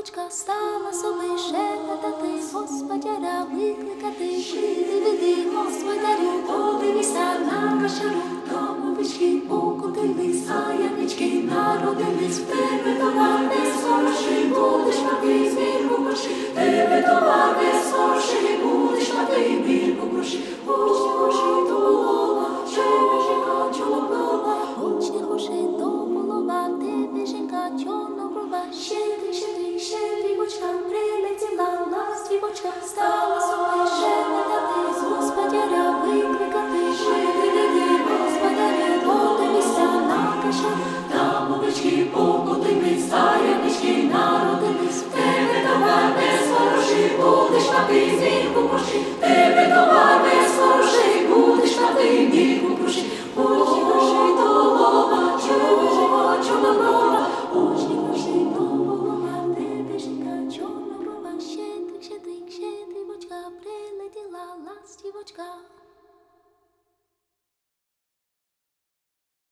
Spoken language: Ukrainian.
Сонечка стала соби шепотати, Господя викликати, жити веди, Господарю, подивися на кашару, тому вічки покотились, а янички народились, в тебе товар не схороший, будеш мати зміру маши, тебе товар не ти змійку пуши, тебе дома не сворожи, будеш на ти мійку пуши, учні кожи до лоба, чужого чорноброва, учні кожи до лоба, тебе жінка чорноброва, щедрик, щедрик, щедрівочка, прилетіла ластівочка.